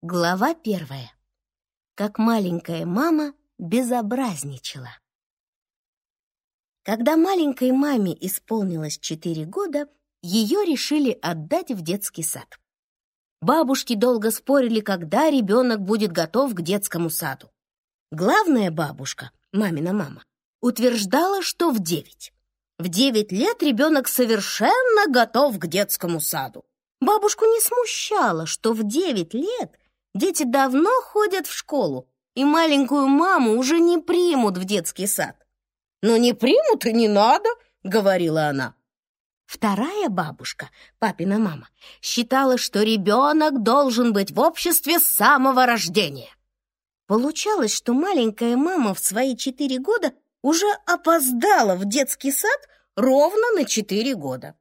Глава первая. Как маленькая мама безобразничала. Когда маленькой маме исполнилось четыре года, ее решили отдать в детский сад. Бабушки долго спорили, когда ребенок будет готов к детскому саду. Главная бабушка, мамина мама, утверждала, что в девять. В девять лет ребенок совершенно готов к детскому саду. Бабушку не смущало, что в девять лет Дети давно ходят в школу, и маленькую маму уже не примут в детский сад. «Но не примут и не надо», — говорила она. Вторая бабушка, папина мама, считала, что ребенок должен быть в обществе с самого рождения. Получалось, что маленькая мама в свои четыре года уже опоздала в детский сад ровно на четыре года.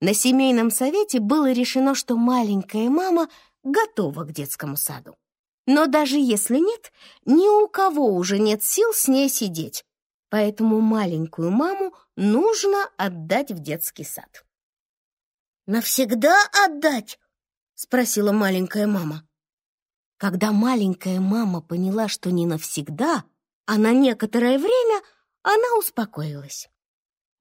На семейном совете было решено, что маленькая мама готова к детскому саду. Но даже если нет, ни у кого уже нет сил с ней сидеть, поэтому маленькую маму нужно отдать в детский сад. «Навсегда отдать?» — спросила маленькая мама. Когда маленькая мама поняла, что не навсегда, а на некоторое время, она успокоилась.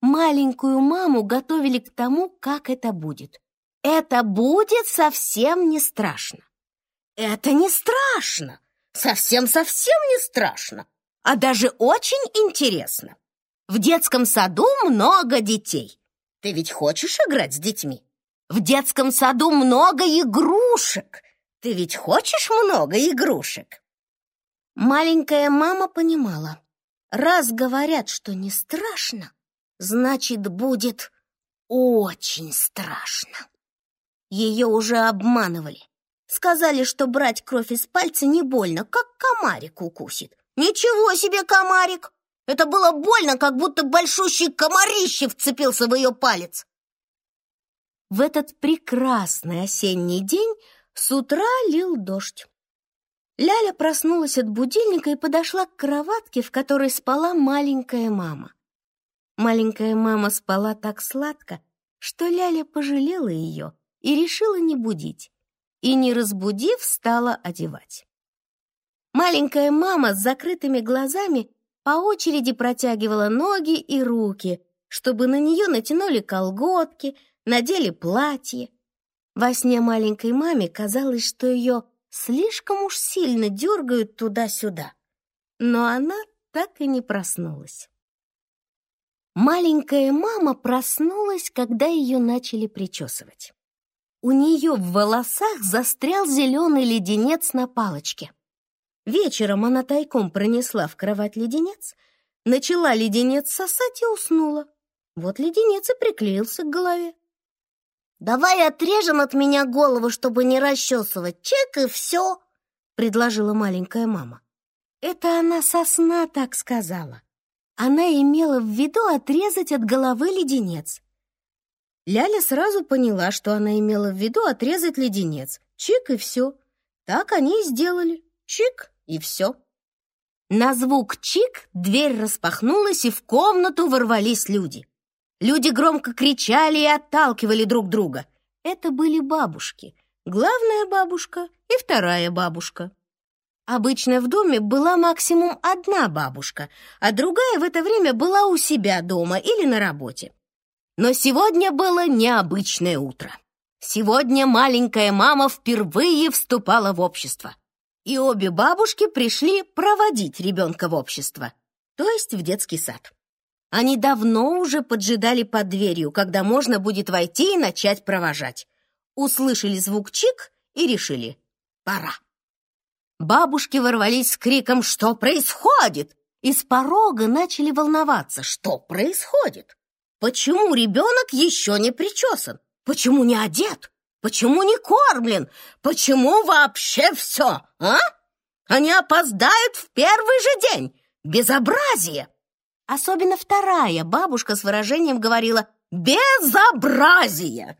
Маленькую маму готовили к тому, как это будет. Это будет совсем не страшно. Это не страшно. Совсем-совсем не страшно. А даже очень интересно. В детском саду много детей. Ты ведь хочешь играть с детьми? В детском саду много игрушек. Ты ведь хочешь много игрушек? Маленькая мама понимала. Раз говорят, что не страшно, значит, будет очень страшно. Ее уже обманывали. Сказали, что брать кровь из пальца не больно, как комарик укусит. Ничего себе комарик! Это было больно, как будто большущий комарище вцепился в ее палец. В этот прекрасный осенний день с утра лил дождь. Ляля проснулась от будильника и подошла к кроватке, в которой спала маленькая мама. Маленькая мама спала так сладко, что Ляля пожалела ее и решила не будить, и, не разбудив, стала одевать. Маленькая мама с закрытыми глазами по очереди протягивала ноги и руки, чтобы на нее натянули колготки, надели платье. Во сне маленькой маме казалось, что ее слишком уж сильно дергают туда-сюда. Но она так и не проснулась. Маленькая мама проснулась, когда ее начали причесывать. У нее в волосах застрял зеленый леденец на палочке. Вечером она тайком пронесла в кровать леденец, начала леденец сосать и уснула. Вот леденец и приклеился к голове. «Давай отрежем от меня голову, чтобы не расчесывать. Чек и все!» — предложила маленькая мама. Это она со сна так сказала. Она имела в виду отрезать от головы леденец. Ляля сразу поняла, что она имела в виду отрезать леденец. Чик и все. Так они и сделали. Чик и все. На звук чик дверь распахнулась, и в комнату ворвались люди. Люди громко кричали и отталкивали друг друга. Это были бабушки. Главная бабушка и вторая бабушка. Обычно в доме была максимум одна бабушка, а другая в это время была у себя дома или на работе. Но сегодня было необычное утро. Сегодня маленькая мама впервые вступала в общество. И обе бабушки пришли проводить ребенка в общество, то есть в детский сад. Они давно уже поджидали под дверью, когда можно будет войти и начать провожать. Услышали звук чик и решили — пора. Бабушки ворвались с криком «Что происходит?» и с порога начали волноваться «Что происходит?» Почему ребенок еще не причесан? Почему не одет? Почему не кормлен? Почему вообще все, а? Они опоздают в первый же день. Безобразие! Особенно вторая бабушка с выражением говорила «безобразие».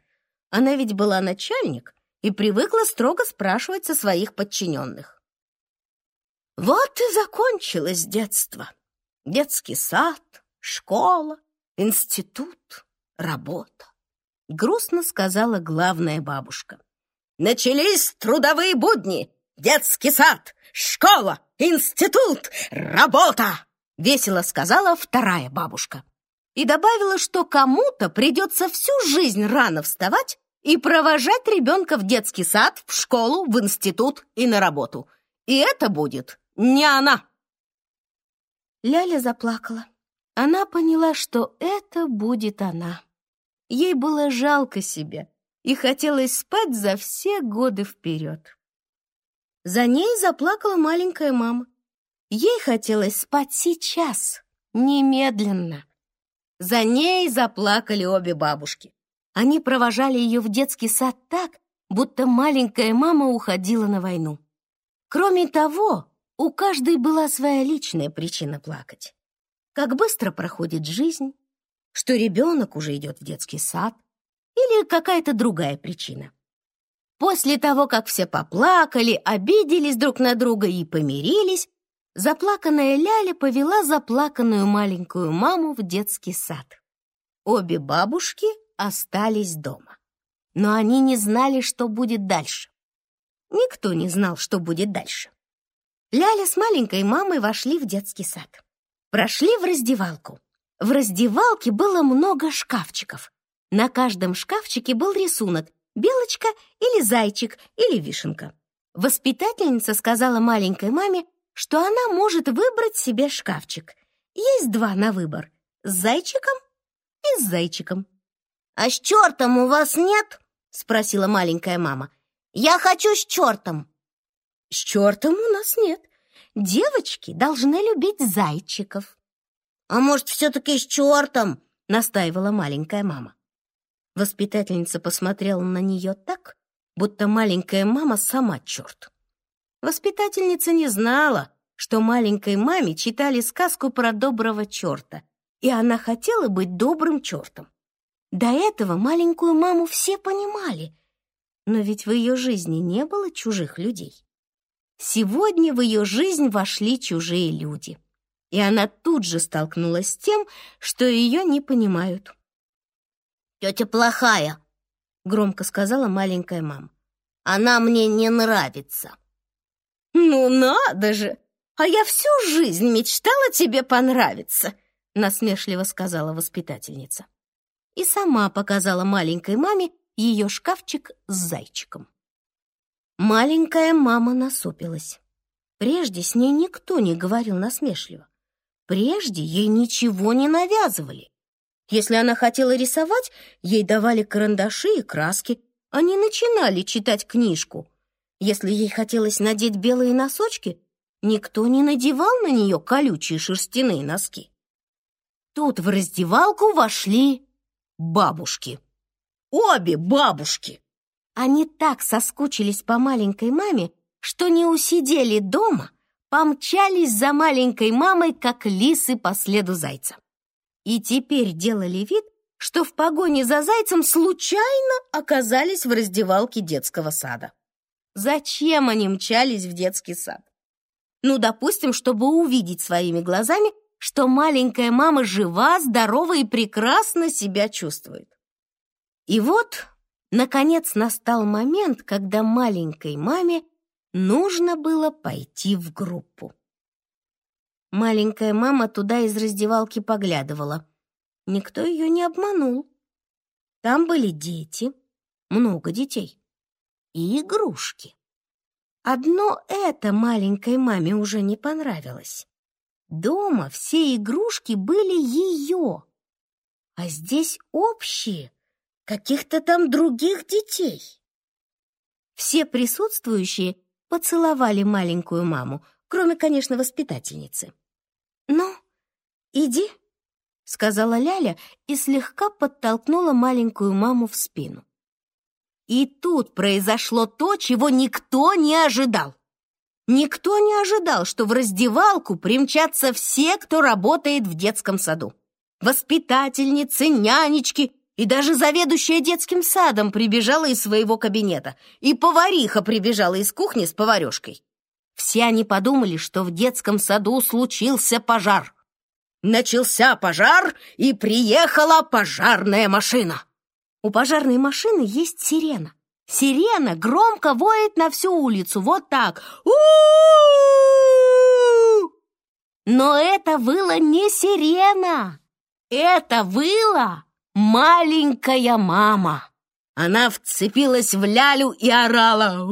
Она ведь была начальник и привыкла строго спрашивать со своих подчиненных. Вот и закончилось детство. Детский сад, школа, Институт, работа. Грустно сказала главная бабушка. Начались трудовые будни, детский сад, школа, институт, работа!» Весело сказала вторая бабушка. И добавила, что кому-то придется всю жизнь рано вставать и провожать ребенка в детский сад, в школу, в институт и на работу. И это будет не она. Ляля заплакала. Она поняла, что это будет она. Ей было жалко себя и хотелось спать за все годы вперед. За ней заплакала маленькая мама. Ей хотелось спать сейчас, немедленно. За ней заплакали обе бабушки. Они провожали ее в детский сад так, будто маленькая мама уходила на войну. Кроме того, у каждой была своя личная причина плакать. Как быстро проходит жизнь, что ребенок уже идет в детский сад или какая-то другая причина. После того, как все поплакали, обиделись друг на друга и помирились, заплаканная Ляля повела заплаканную маленькую маму в детский сад. Обе бабушки остались дома. Но они не знали, что будет дальше. Никто не знал, что будет дальше. Ляля с маленькой мамой вошли в детский сад. Прошли в раздевалку. В раздевалке было много шкафчиков. На каждом шкафчике был рисунок — белочка или зайчик или вишенка. Воспитательница сказала маленькой маме, что она может выбрать себе шкафчик. Есть два на выбор — с зайчиком и с зайчиком. «А с чертом у вас нет?» — спросила маленькая мама. «Я хочу с чертом». «С чертом у нас нет. Девочки должны любить зайчиков». «А может, все-таки с чертом?» — настаивала маленькая мама. Воспитательница посмотрела на нее так, будто маленькая мама сама черт. Воспитательница не знала, что маленькой маме читали сказку про доброго черта, и она хотела быть добрым чертом. До этого маленькую маму все понимали, но ведь в ее жизни не было чужих людей. Сегодня в ее жизнь вошли чужие люди — и она тут же столкнулась с тем, что ее не понимают. «Тетя плохая», — громко сказала маленькая мама. «Она мне не нравится». «Ну надо же! А я всю жизнь мечтала тебе понравиться», — насмешливо сказала воспитательница. И сама показала маленькой маме ее шкафчик с зайчиком. Маленькая мама насупилась. Прежде с ней никто не говорил насмешливо. Прежде ей ничего не навязывали. Если она хотела рисовать, ей давали карандаши и краски, они начинали читать книжку. Если ей хотелось надеть белые носочки, никто не надевал на нее колючие шерстяные носки. Тут в раздевалку вошли бабушки. Обе бабушки! Они так соскучились по маленькой маме, что не усидели дома — помчались за маленькой мамой, как лисы по следу зайца. И теперь делали вид, что в погоне за зайцем случайно оказались в раздевалке детского сада. Зачем они мчались в детский сад? Ну, допустим, чтобы увидеть своими глазами, что маленькая мама жива, здорова и прекрасно себя чувствует. И вот, наконец, настал момент, когда маленькой маме Нужно было пойти в группу. Маленькая мама туда из раздевалки поглядывала. Никто ее не обманул. Там были дети, много детей, и игрушки. Одно это маленькой маме уже не понравилось. Дома все игрушки были ее, а здесь общие, каких-то там других детей. Все присутствующие поцеловали маленькую маму, кроме, конечно, воспитательницы. «Ну, иди», — сказала Ляля и слегка подтолкнула маленькую маму в спину. И тут произошло то, чего никто не ожидал. Никто не ожидал, что в раздевалку примчатся все, кто работает в детском саду. Воспитательницы, нянечки и даже заведующая детским садом прибежала из своего кабинета, и повариха прибежала из кухни с поварешкой. Все они подумали, что в детском саду случился пожар. Начался пожар, и приехала пожарная машина. У пожарной машины есть сирена. Сирена громко воет на всю улицу, вот так. у Но это выла не сирена. Это выла маленькая мама. Она вцепилась в лялю и орала.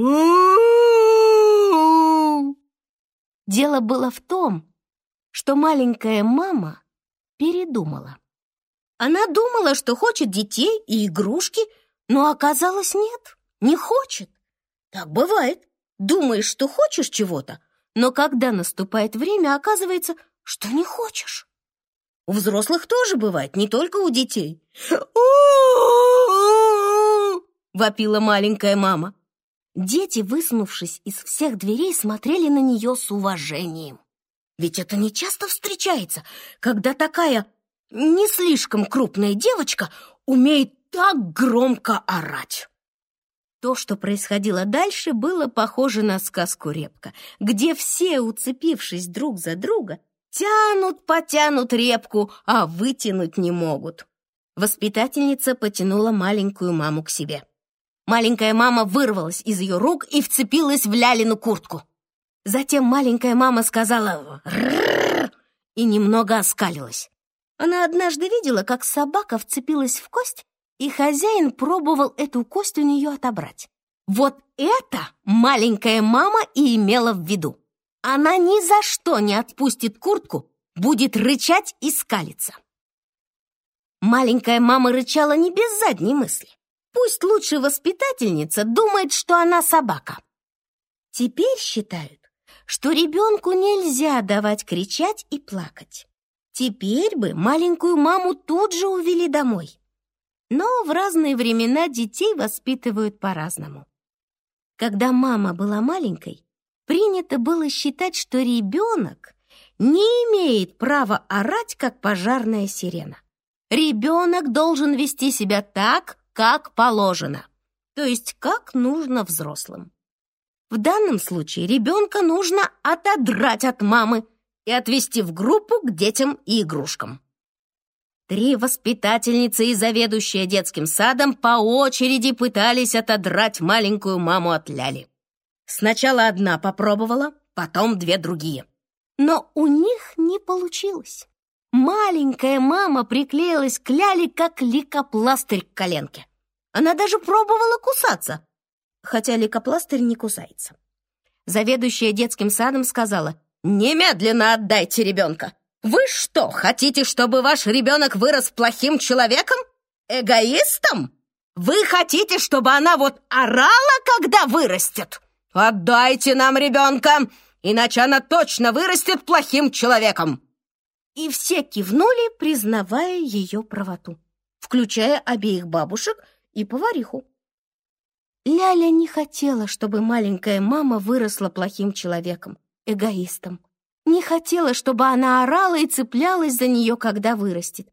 Дело было в том, что маленькая мама передумала. Она думала, что хочет детей и игрушки, но оказалось нет не хочет. Так бывает. Думаешь, что хочешь чего-то, но когда наступает время, оказывается, что не хочешь. У взрослых тоже бывает, не только у детей. вопила маленькая мама. Дети, высунувшись из всех дверей, смотрели на нее с уважением. Ведь это не часто встречается, когда такая не слишком крупная девочка умеет так громко орать. То, что происходило дальше, было похоже на сказку «Репка», где все, уцепившись друг за друга, тянут, потянут репку, а вытянуть не могут. Воспитательница потянула маленькую маму к себе. Маленькая мама вырвалась из ее рук и вцепилась в Лялину куртку. Затем маленькая мама сказала «Ррррр» и немного оскалилась. Она однажды видела, как собака вцепилась в кость и хозяин пробовал эту кость у нее отобрать. Вот это маленькая мама и имела в виду. Она ни за что не отпустит куртку, будет рычать и скалиться. Маленькая мама рычала не без задней мысли. Пусть лучше воспитательница думает, что она собака. Теперь считают, что ребенку нельзя давать кричать и плакать. Теперь бы маленькую маму тут же увели домой. Но в разные времена детей воспитывают по-разному. Когда мама была маленькой, принято было считать, что ребенок не имеет права орать, как пожарная сирена. Ребенок должен вести себя так, как положено, то есть как нужно взрослым. В данном случае ребенка нужно отодрать от мамы и отвести в группу к детям и игрушкам. Три воспитательницы и заведующая детским садом по очереди пытались отодрать маленькую маму от Ляли. Сначала одна попробовала, потом две другие. Но у них не получилось. Маленькая мама приклеилась к Ляле, как ликопластырь к коленке. Она даже пробовала кусаться, хотя ликопластырь не кусается. Заведующая детским садом сказала, «Немедленно отдайте ребенка! Вы что, хотите, чтобы ваш ребенок вырос плохим человеком? Эгоистом? Вы хотите, чтобы она вот орала, когда вырастет? Отдайте нам ребенка, иначе она точно вырастет плохим человеком!» И все кивнули, признавая ее правоту, включая обеих бабушек и повариху. Ляля не хотела, чтобы маленькая мама выросла плохим человеком, эгоистом не хотела, чтобы она орала и цеплялась за нее, когда вырастет.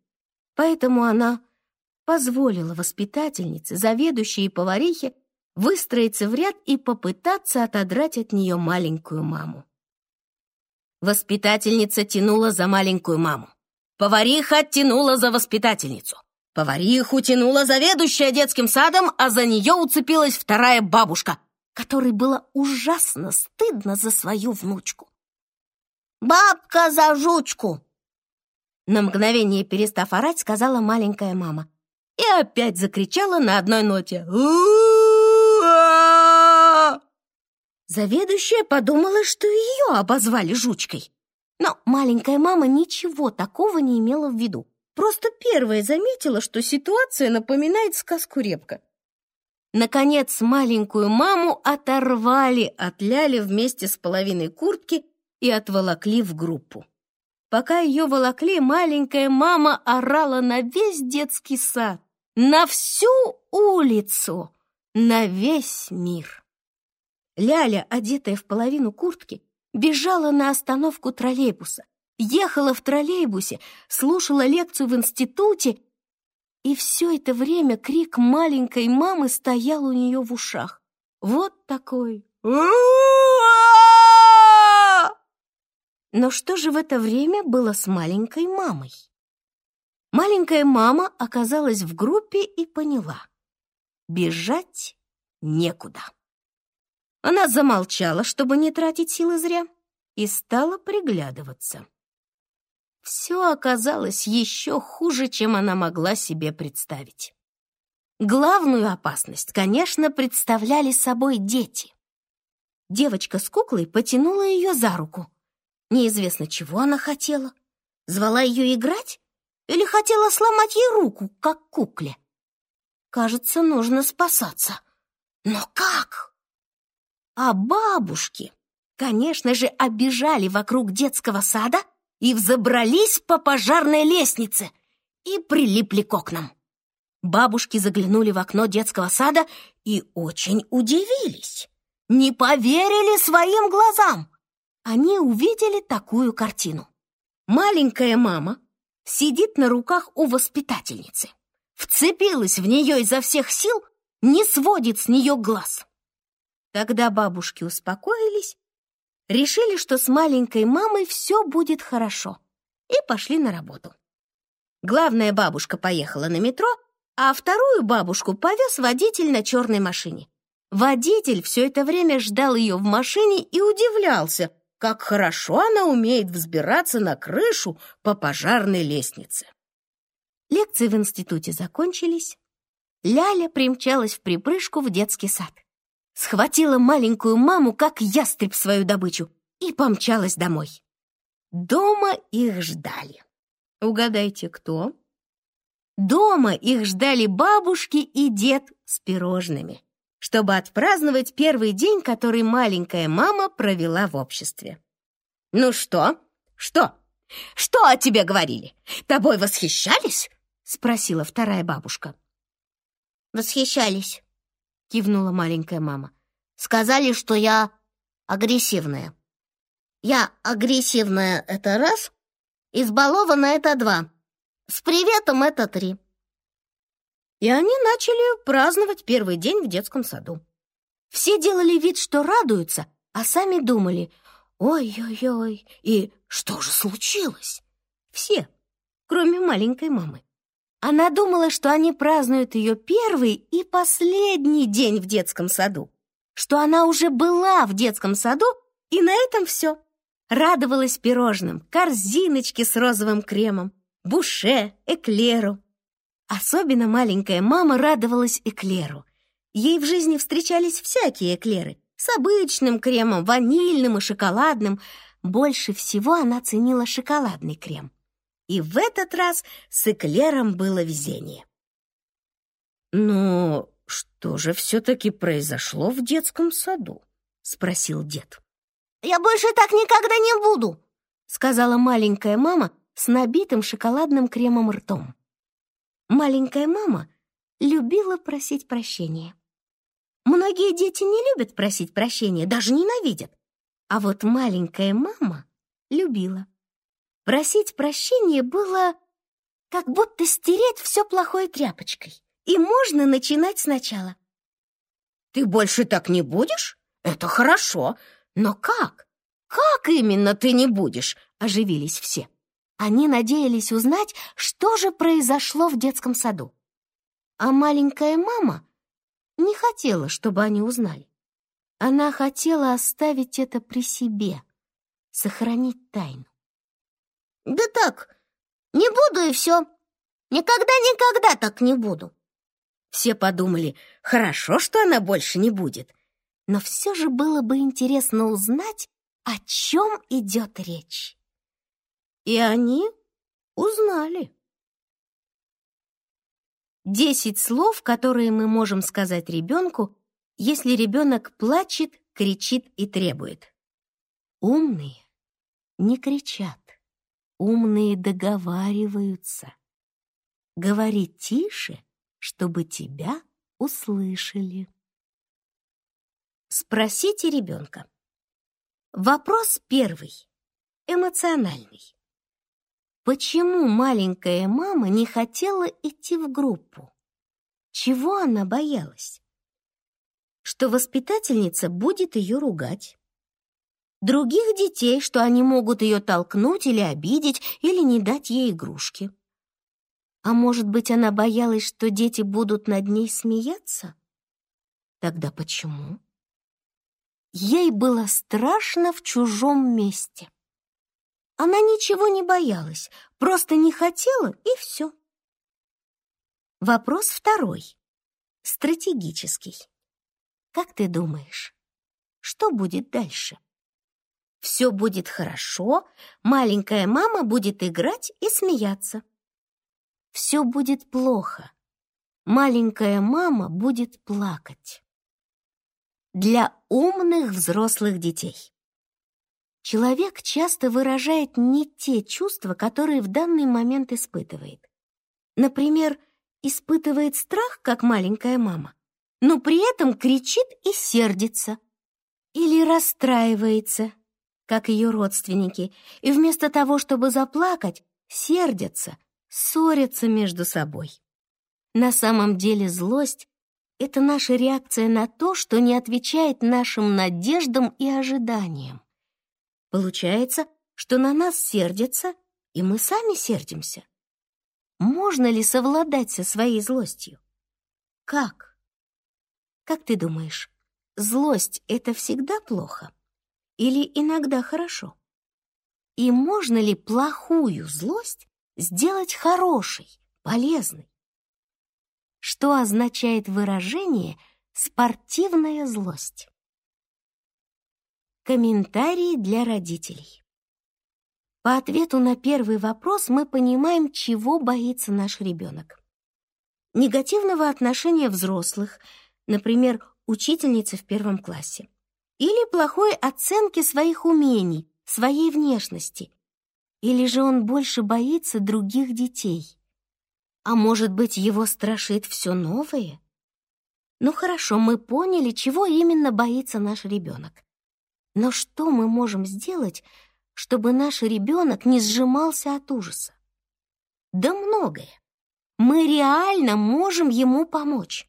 Поэтому она позволила воспитательнице, заведующей и поварихе выстроиться в ряд и попытаться отодрать от нее маленькую маму. Воспитательница тянула за маленькую маму. Повариха тянула за воспитательницу. Повариху тянула заведующая детским садом, а за нее уцепилась вторая бабушка, которой было ужасно стыдно за свою внучку. «Бабка за жучку!» На мгновение перестав орать, сказала маленькая мама. И опять закричала на одной ноте. Заведующая подумала, что ее обозвали жучкой. Но маленькая мама ничего такого не имела в виду. Просто первая заметила, что ситуация напоминает сказку «Репка». Наконец, маленькую маму оторвали от Ляли вместе с половиной куртки и отволокли в группу. Пока ее волокли, маленькая мама орала на весь детский сад, на всю улицу, на весь мир. Ляля, одетая в половину куртки, бежала на остановку троллейбуса, ехала в троллейбусе, слушала лекцию в институте, и все это время крик маленькой мамы стоял у нее в ушах. Вот такой. Но что же в это время было с маленькой мамой? Маленькая мама оказалась в группе и поняла. Бежать некуда. Она замолчала, чтобы не тратить силы зря, и стала приглядываться. Все оказалось еще хуже, чем она могла себе представить. Главную опасность, конечно, представляли собой дети. Девочка с куклой потянула ее за руку. Неизвестно, чего она хотела. Звала ее играть или хотела сломать ей руку, как кукле. Кажется, нужно спасаться. Но как? А бабушки, конечно же, обижали вокруг детского сада и взобрались по пожарной лестнице и прилипли к окнам. Бабушки заглянули в окно детского сада и очень удивились. Не поверили своим глазам. Они увидели такую картину. Маленькая мама сидит на руках у воспитательницы вцепилась в нее изо всех сил, не сводит с нее глаз. Когда бабушки успокоились, решили, что с маленькой мамой все будет хорошо, и пошли на работу. Главная бабушка поехала на метро, а вторую бабушку повез водитель на черной машине. Водитель все это время ждал ее в машине и удивлялся, как хорошо она умеет взбираться на крышу по пожарной лестнице. Лекции в институте закончились. Ляля примчалась в припрыжку в детский сад. Схватила маленькую маму, как ястреб, свою добычу, и помчалась домой. Дома их ждали. Угадайте, кто? Дома их ждали бабушки и дед с пирожными, чтобы отпраздновать первый день, который маленькая мама провела в обществе. «Ну что? Что? Что о тебе говорили? Тобой восхищались?» — спросила вторая бабушка. «Восхищались», — кивнула маленькая мама. «Сказали, что я агрессивная. Я агрессивная — это раз, избалована — это два, с приветом — это три». И они начали праздновать первый день в детском саду. Все делали вид, что радуются, а сами думали «Ой-ой-ой, и что же случилось?» Все, кроме маленькой мамы. Она думала, что они празднуют ее первый и последний день в детском саду, что она уже была в детском саду, и на этом все. Радовалась пирожным, корзиночке с розовым кремом, буше, эклеру. Особенно маленькая мама радовалась эклеру. Ей в жизни встречались всякие эклеры с обычным кремом, ванильным и шоколадным. Больше всего она ценила шоколадный крем. И в этот раз с эклером было везение. «Но что же все-таки произошло в детском саду?» — спросил дед. «Я больше так никогда не буду!» — сказала маленькая мама с набитым шоколадным кремом ртом. Маленькая мама любила просить прощения. Многие дети не любят просить прощения, даже ненавидят. А вот маленькая мама любила. Просить прощения было как будто стереть все плохой тряпочкой. И можно начинать сначала. «Ты больше так не будешь? Это хорошо. Но как? Как именно ты не будешь?» — оживились все. Они надеялись узнать, что же произошло в детском саду. А маленькая мама не хотела, чтобы они узнали. Она хотела оставить это при себе, сохранить тайну. Да так, не буду и все. Никогда-никогда так не буду. Все подумали, хорошо, что она больше не будет. Но все же было бы интересно узнать, о чем идет речь. И они узнали. Десять слов, которые мы можем сказать ребенку, если ребенок плачет, кричит и требует. Умные не кричат. Умные договариваются. Говори тише, чтобы тебя услышали. Спросите ребенка. Вопрос первый, эмоциональный. Почему маленькая мама не хотела идти в группу? Чего она боялась? Что воспитательница будет ее ругать других детей, что они могут ее толкнуть или обидеть, или не дать ей игрушки. А может быть, она боялась, что дети будут над ней смеяться? Тогда почему? Ей было страшно в чужом месте. Она ничего не боялась, просто не хотела, и все. Вопрос второй, стратегический. Как ты думаешь, что будет дальше? Все будет хорошо, маленькая мама будет играть и смеяться. Все будет плохо, маленькая мама будет плакать. Для умных взрослых детей. Человек часто выражает не те чувства, которые в данный момент испытывает. Например, испытывает страх, как маленькая мама, но при этом кричит и сердится. Или расстраивается, как ее родственники, и вместо того, чтобы заплакать, сердятся, ссорятся между собой. На самом деле злость — это наша реакция на то, что не отвечает нашим надеждам и ожиданиям. Получается, что на нас сердятся, и мы сами сердимся. Можно ли совладать со своей злостью? Как? Как ты думаешь, злость — это всегда плохо? Или иногда хорошо? И можно ли плохую злость сделать хорошей, полезной? Что означает выражение «спортивная злость»? Комментарии для родителей. По ответу на первый вопрос мы понимаем, чего боится наш ребенок. Негативного отношения взрослых, например, учительницы в первом классе, или плохой оценки своих умений, своей внешности, или же он больше боится других детей. А может быть, его страшит все новое? Ну хорошо, мы поняли, чего именно боится наш ребенок. Но что мы можем сделать, чтобы наш ребенок не сжимался от ужаса? Да многое. Мы реально можем ему помочь.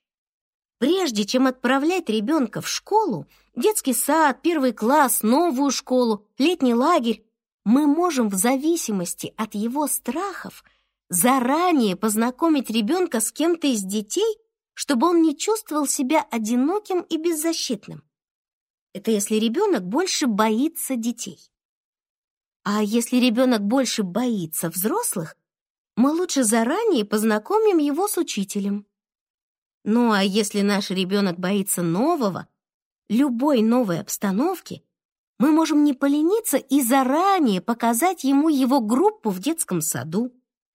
Прежде чем отправлять ребенка в школу, детский сад, первый класс, новую школу, летний лагерь, мы можем в зависимости от его страхов заранее познакомить ребенка с кем-то из детей, чтобы он не чувствовал себя одиноким и беззащитным. Это если ребенок больше боится детей. А если ребенок больше боится взрослых, мы лучше заранее познакомим его с учителем. Ну а если наш ребенок боится нового, любой новой обстановки, мы можем не полениться и заранее показать ему его группу в детском саду,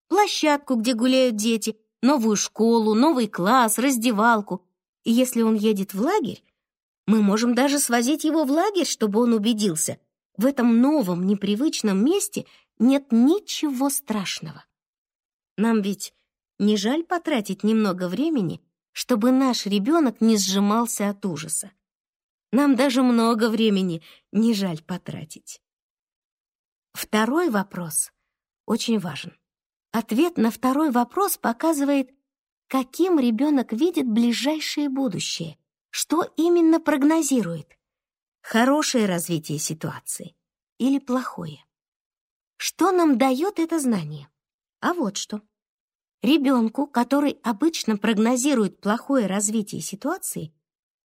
площадку, где гуляют дети, новую школу, новый класс, раздевалку. И если он едет в лагерь, мы можем даже свозить его в лагерь, чтобы он убедился. В этом новом, непривычном месте нет ничего страшного. Нам ведь не жаль потратить немного времени, чтобы наш ребенок не сжимался от ужаса. Нам даже много времени не жаль потратить. Второй вопрос очень важен. Ответ на второй вопрос показывает, каким ребенок видит ближайшее будущее что именно прогнозирует? Хорошее развитие ситуации или плохое? Что нам дает это знание? А вот что. Ребенку, который обычно прогнозирует плохое развитие ситуации,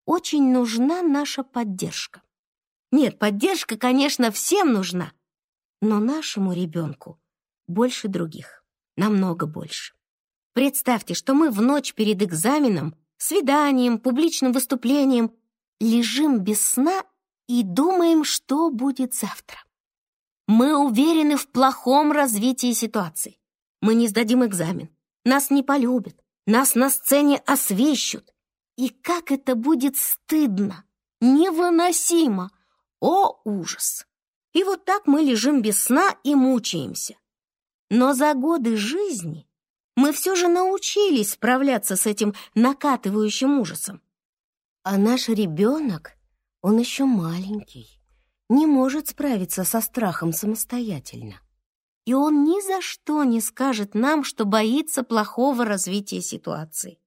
очень нужна наша поддержка. Нет, поддержка, конечно, всем нужна, но нашему ребенку больше других, намного больше. Представьте, что мы в ночь перед экзаменом свиданием, публичным выступлением, лежим без сна и думаем, что будет завтра. Мы уверены в плохом развитии ситуации. Мы не сдадим экзамен, нас не полюбят, нас на сцене освещут. И как это будет стыдно, невыносимо. О, ужас! И вот так мы лежим без сна и мучаемся. Но за годы жизни мы все же научились справляться с этим накатывающим ужасом. А наш ребенок, он еще маленький, не может справиться со страхом самостоятельно. И он ни за что не скажет нам, что боится плохого развития ситуации.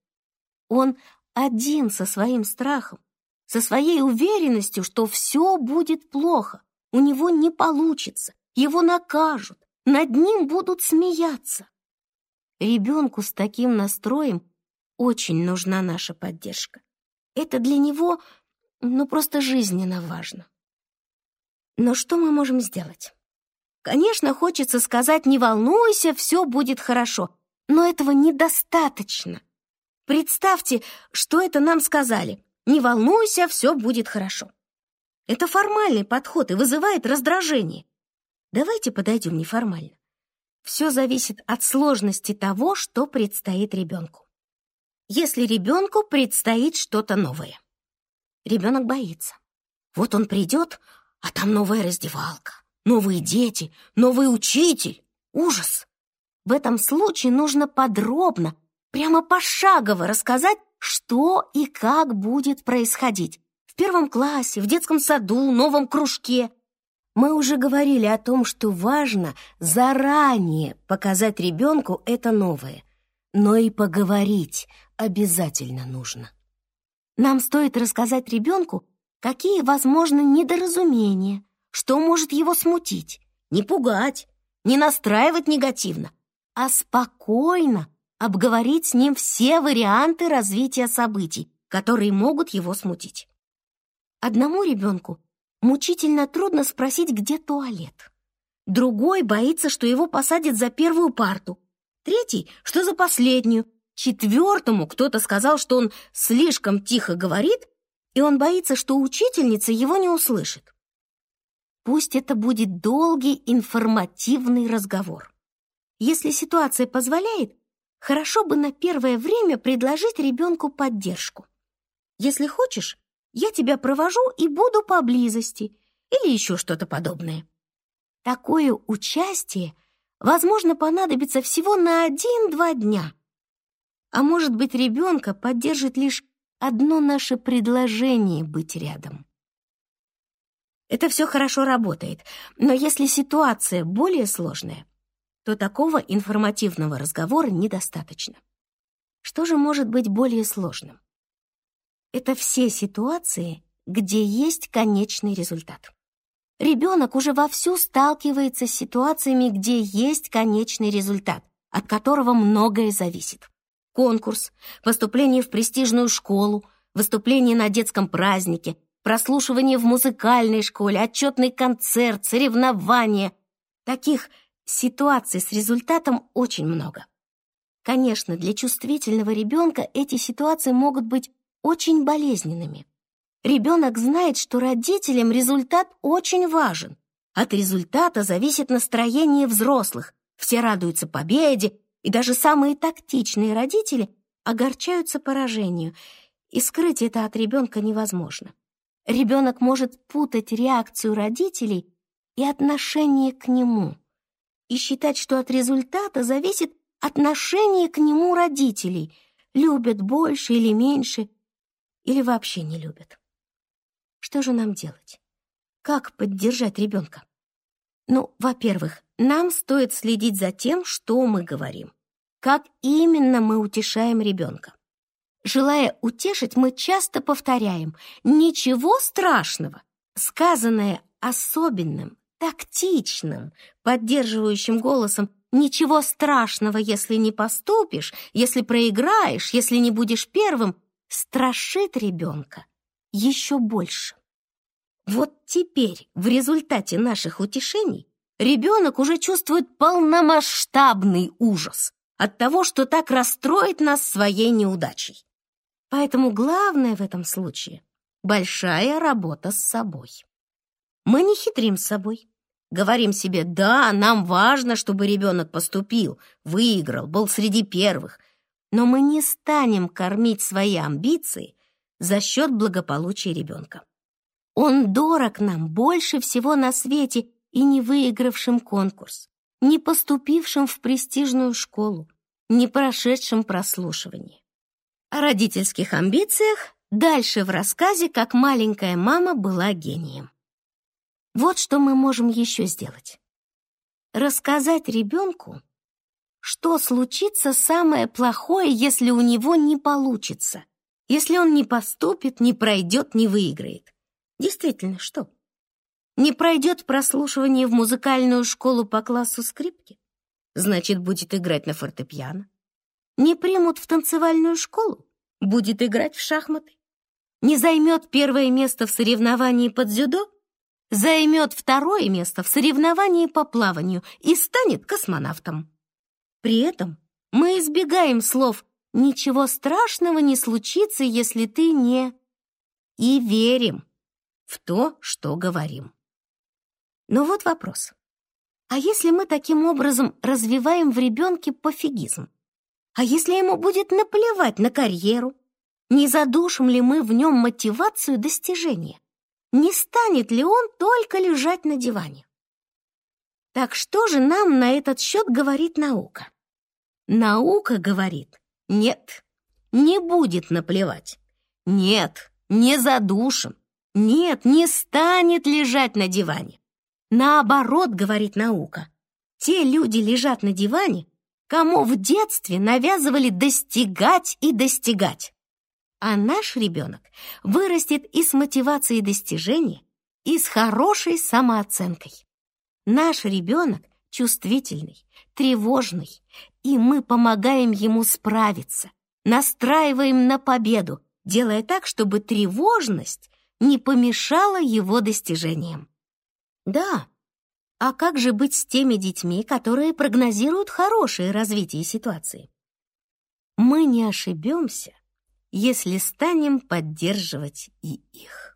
Он один со своим страхом, со своей уверенностью, что все будет плохо, у него не получится, его накажут, над ним будут смеяться. Ребенку с таким настроем очень нужна наша поддержка. Это для него, ну, просто жизненно важно. Но что мы можем сделать? Конечно, хочется сказать «не волнуйся, все будет хорошо», но этого недостаточно. Представьте, что это нам сказали. «Не волнуйся, все будет хорошо». Это формальный подход и вызывает раздражение. Давайте подойдем неформально. Все зависит от сложности того, что предстоит ребенку. Если ребенку предстоит что-то новое. Ребенок боится. Вот он придет, а там новая раздевалка, новые дети, новый учитель. Ужас! В этом случае нужно подробно, прямо пошагово рассказать, что и как будет происходить. В первом классе, в детском саду, новом кружке. Мы уже говорили о том, что важно заранее показать ребенку это новое. Но и поговорить обязательно нужно. Нам стоит рассказать ребенку, какие возможны недоразумения, что может его смутить, не пугать, не настраивать негативно, а спокойно обговорить с ним все варианты развития событий, которые могут его смутить. Одному ребенку мучительно трудно спросить, где туалет. Другой боится, что его посадят за первую парту. Третий, что за последнюю. Четвертому кто-то сказал, что он слишком тихо говорит, и он боится, что учительница его не услышит. Пусть это будет долгий информативный разговор. Если ситуация позволяет, хорошо бы на первое время предложить ребенку поддержку. Если хочешь, я тебя провожу и буду поблизости или еще что-то подобное. Такое участие, возможно, понадобится всего на один-два дня. А может быть, ребенка поддержит лишь одно наше предложение быть рядом. Это все хорошо работает, но если ситуация более сложная, то такого информативного разговора недостаточно. Что же может быть более сложным? Это все ситуации, где есть конечный результат. Ребенок уже вовсю сталкивается с ситуациями, где есть конечный результат, от которого многое зависит. Конкурс, поступление в престижную школу, выступление на детском празднике, прослушивание в музыкальной школе, отчетный концерт, соревнования. Таких Ситуаций с результатом очень много. Конечно, для чувствительного ребенка эти ситуации могут быть очень болезненными. Ребенок знает, что родителям результат очень важен. От результата зависит настроение взрослых. Все радуются победе, и даже самые тактичные родители огорчаются поражению, и скрыть это от ребенка невозможно. Ребенок может путать реакцию родителей и отношение к нему – и считать, что от результата зависит отношение к нему родителей, любят больше или меньше, или вообще не любят. Что же нам делать? Как поддержать ребенка? Ну, во-первых, нам стоит следить за тем, что мы говорим. Как именно мы утешаем ребенка. Желая утешить, мы часто повторяем «ничего страшного», сказанное особенным, тактичным, поддерживающим голосом «Ничего страшного, если не поступишь, если проиграешь, если не будешь первым», страшит ребенка еще больше. Вот теперь, в результате наших утешений, ребенок уже чувствует полномасштабный ужас от того, что так расстроит нас своей неудачей. Поэтому главное в этом случае — большая работа с собой. Мы не хитрим с собой. Говорим себе, да, нам важно, чтобы ребенок поступил, выиграл, был среди первых. Но мы не станем кормить свои амбиции за счет благополучия ребенка. Он дорог нам больше всего на свете и не выигравшим конкурс, не поступившим в престижную школу, не прошедшим прослушивание. О родительских амбициях дальше в рассказе «Как маленькая мама была гением». Вот что мы можем еще сделать. Рассказать ребенку, что случится самое плохое, если у него не получится, если он не поступит, не пройдет, не выиграет. Действительно, что? Не пройдет прослушивание в музыкальную школу по классу скрипки? Значит, будет играть на фортепиано. Не примут в танцевальную школу? Будет играть в шахматы. не займет первое место в соревновании по дзюдо, займет второе место в соревновании по плаванию и станет космонавтом. При этом мы избегаем слов «ничего страшного не случится, если ты не...» и верим в то, что говорим. Но вот вопрос. А если мы таким образом развиваем в ребенке пофигизм? А если ему будет наплевать на карьеру? Не задушим ли мы в нем мотивацию достижения? Не станет ли он только лежать на диване? Так что же нам на этот счет говорит наука? Наука говорит, нет, не будет наплевать. Нет, не задушим. Нет, не станет лежать на диване. Наоборот, говорит наука, те люди лежат на диване, кому в детстве навязывали достигать и достигать. А наш ребенок вырастет и с мотивацией достижения, и с хорошей самооценкой. Наш ребенок чувствительный, тревожный, и мы помогаем ему справиться, настраиваем на победу, делая так, чтобы тревожность не помешала его достижениям. Да, а как же быть с теми детьми, которые прогнозируют хорошее развитие ситуации? Мы не ошибемся, если станем поддерживать и их.